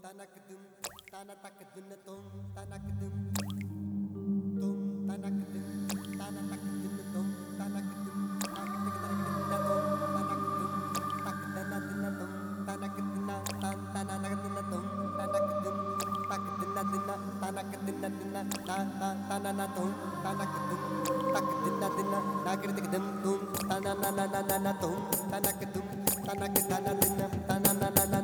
tanakdum tanatakdum tum tanakdum tum tanakdum tanatakdum tum tanakdum Tanakdum, tanak tanak tanak tanak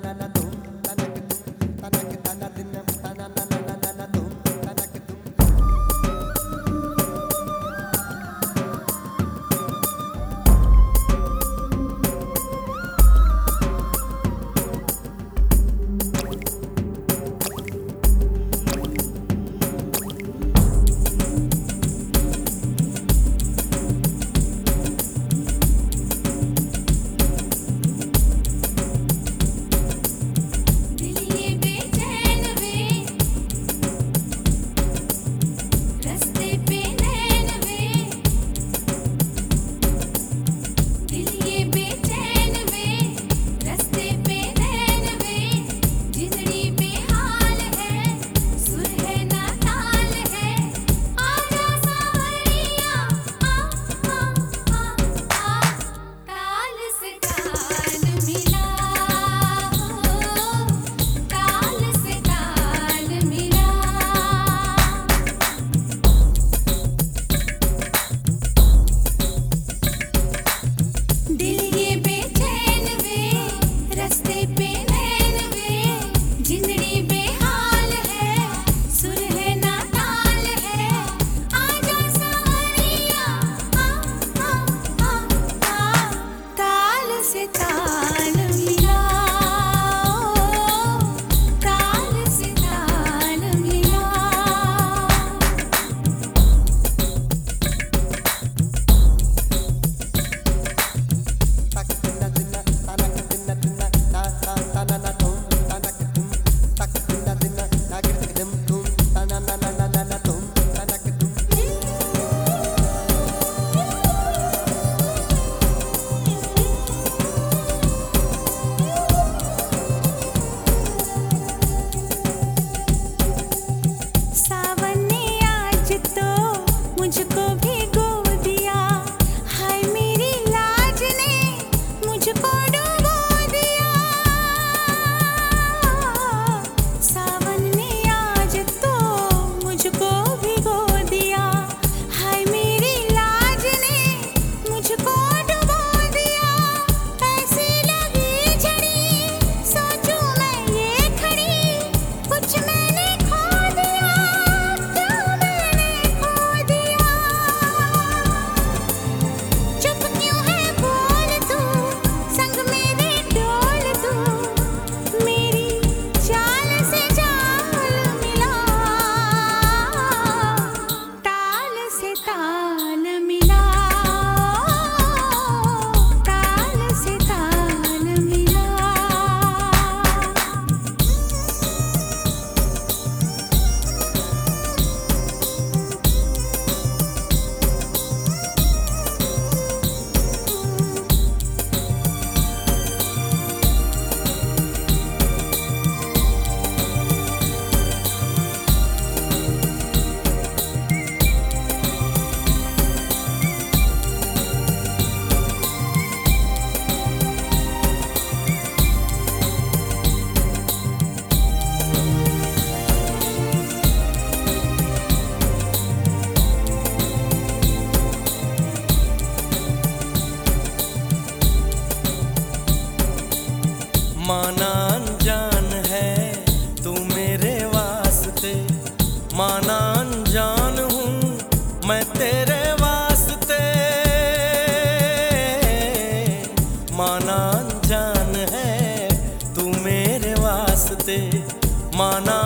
वास्ते माना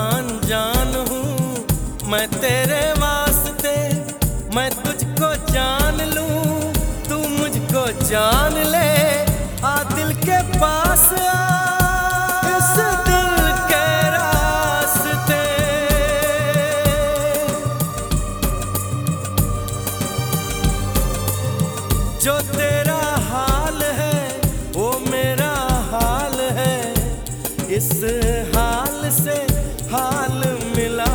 जान हूँ। मैं तेरे वास्ते, मैं तुझको जान लूँ। तू मुझको जान ले, आ दिल के पास जो तेरा इस हाल से हाल मिला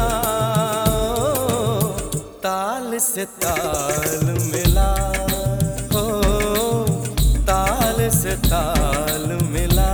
ताल से ताल मिला हो ताल से ताल मिला